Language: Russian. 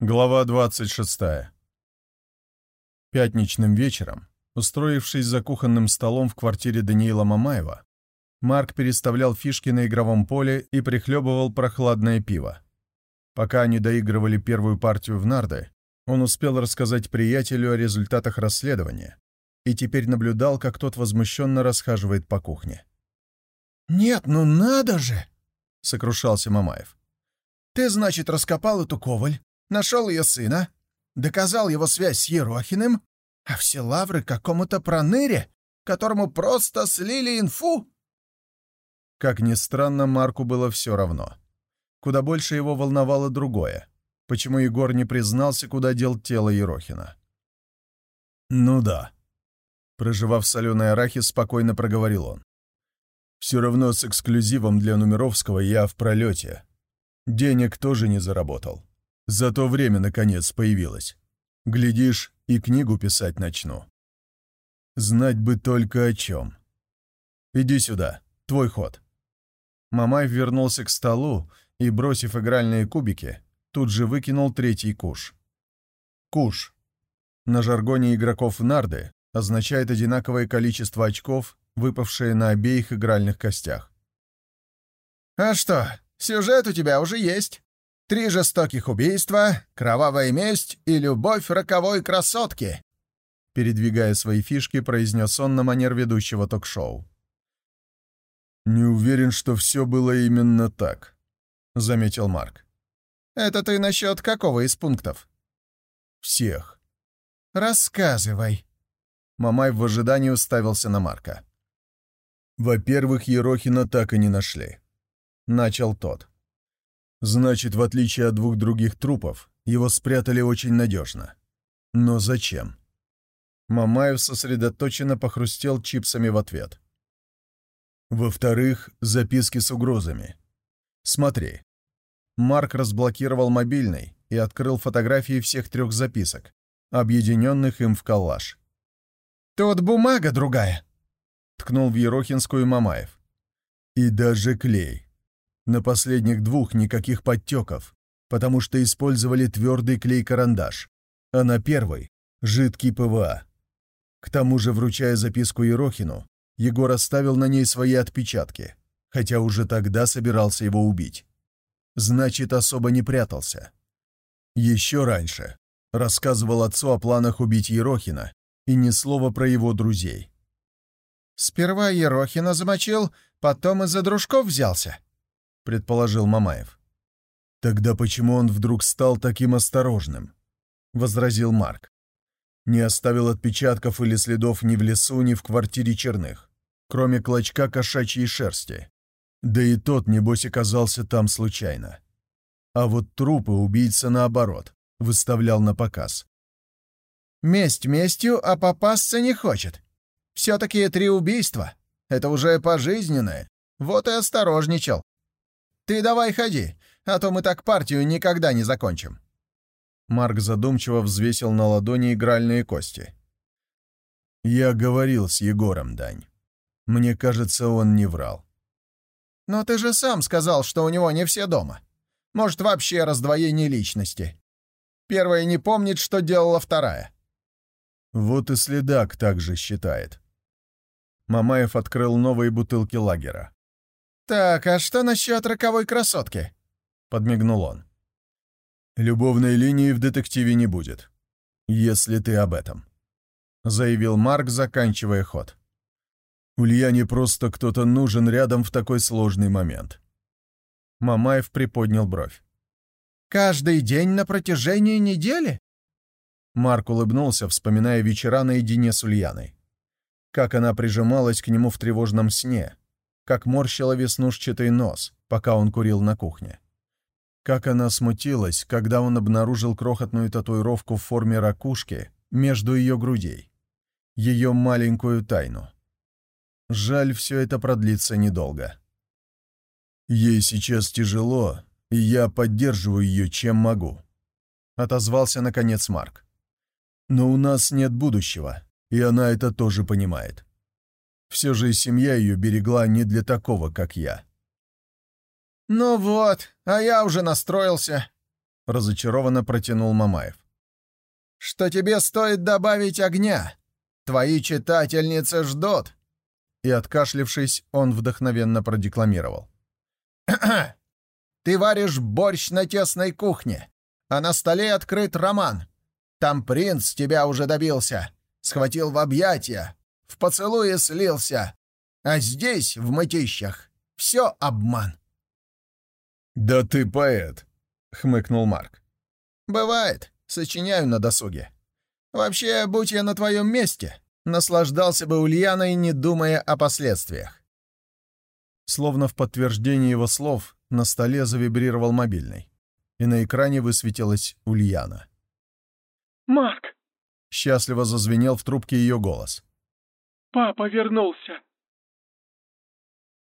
Глава 26. Пятничным вечером, устроившись за кухонным столом в квартире Даниила Мамаева, Марк переставлял фишки на игровом поле и прихлебывал прохладное пиво. Пока они доигрывали первую партию в нарды, он успел рассказать приятелю о результатах расследования и теперь наблюдал, как тот возмущенно расхаживает по кухне. «Нет, ну надо же!» — сокрушался Мамаев. «Ты, значит, раскопал эту коваль, нашел ее сына, доказал его связь с Ерохиным, а все лавры какому-то проныре, которому просто слили инфу. Как ни странно, Марку было все равно. Куда больше его волновало другое. Почему Егор не признался, куда дел тело Ерохина? «Ну да», — проживав соленый арахис, спокойно проговорил он. «Все равно с эксклюзивом для Нумеровского я в пролете. Денег тоже не заработал. Зато время, наконец, появилось. Глядишь, и книгу писать начну. Знать бы только о чем. Иди сюда, твой ход. Мамай вернулся к столу и, бросив игральные кубики, тут же выкинул третий куш. Куш. На жаргоне игроков нарды означает одинаковое количество очков, выпавшие на обеих игральных костях. «А что, сюжет у тебя уже есть?» Три жестоких убийства, кровавая месть и любовь роковой красотки!» Передвигая свои фишки, произнес он на манер ведущего ток-шоу. «Не уверен, что все было именно так», — заметил Марк. «Это ты насчет какого из пунктов?» «Всех». «Рассказывай». Мамай в ожидании уставился на Марка. «Во-первых, Ерохина так и не нашли», — начал тот. Значит, в отличие от двух других трупов, его спрятали очень надежно. Но зачем? Мамаев сосредоточенно похрустел чипсами в ответ. Во-вторых, записки с угрозами. Смотри. Марк разблокировал мобильный и открыл фотографии всех трех записок, объединенных им в коллаж. «Тут бумага другая», — ткнул в Ерохинскую Мамаев. «И даже клей. На последних двух никаких подтеков, потому что использовали твердый клей-карандаш, а на первой — жидкий ПВА. К тому же, вручая записку Ерохину, Егор оставил на ней свои отпечатки, хотя уже тогда собирался его убить. Значит, особо не прятался. Еще раньше рассказывал отцу о планах убить Ерохина и ни слова про его друзей. «Сперва Ерохина замочил, потом из-за дружков взялся», предположил Мамаев. «Тогда почему он вдруг стал таким осторожным?» — возразил Марк. «Не оставил отпечатков или следов ни в лесу, ни в квартире Черных, кроме клочка кошачьей шерсти. Да и тот, небось, оказался там случайно. А вот трупы убийца, наоборот, выставлял на показ. «Месть местью, а попасться не хочет. Все-таки три убийства. Это уже пожизненное. Вот и осторожничал», «Ты давай ходи, а то мы так партию никогда не закончим». Марк задумчиво взвесил на ладони игральные кости. «Я говорил с Егором, Дань. Мне кажется, он не врал». «Но ты же сам сказал, что у него не все дома. Может, вообще раздвоение личности. Первая не помнит, что делала вторая». Вот и следак также считает. Мамаев открыл новые бутылки лагера. «Так, а что насчет роковой красотки?» — подмигнул он. «Любовной линии в детективе не будет, если ты об этом», — заявил Марк, заканчивая ход. «Ульяне просто кто-то нужен рядом в такой сложный момент». Мамаев приподнял бровь. «Каждый день на протяжении недели?» Марк улыбнулся, вспоминая вечера наедине с Ульяной. Как она прижималась к нему в тревожном сне, как морщила веснушчатый нос, пока он курил на кухне. Как она смутилась, когда он обнаружил крохотную татуировку в форме ракушки между ее грудей. Ее маленькую тайну. Жаль, все это продлится недолго. «Ей сейчас тяжело, и я поддерживаю ее, чем могу», — отозвался, наконец, Марк. «Но у нас нет будущего, и она это тоже понимает. Все же семья ее берегла не для такого, как я. «Ну вот, а я уже настроился», — разочарованно протянул Мамаев. «Что тебе стоит добавить огня? Твои читательницы ждут!» И, откашлившись, он вдохновенно продекламировал. «Ты варишь борщ на тесной кухне, а на столе открыт роман. Там принц тебя уже добился, схватил в объятия, в поцелуе слился, а здесь, в мытищах, все обман». «Да ты поэт!» — хмыкнул Марк. «Бывает. Сочиняю на досуге. Вообще, будь я на твоем месте, наслаждался бы Ульяной, не думая о последствиях». Словно в подтверждение его слов, на столе завибрировал мобильный, и на экране высветилась Ульяна. «Марк!» — счастливо зазвенел в трубке ее голос. «Папа вернулся!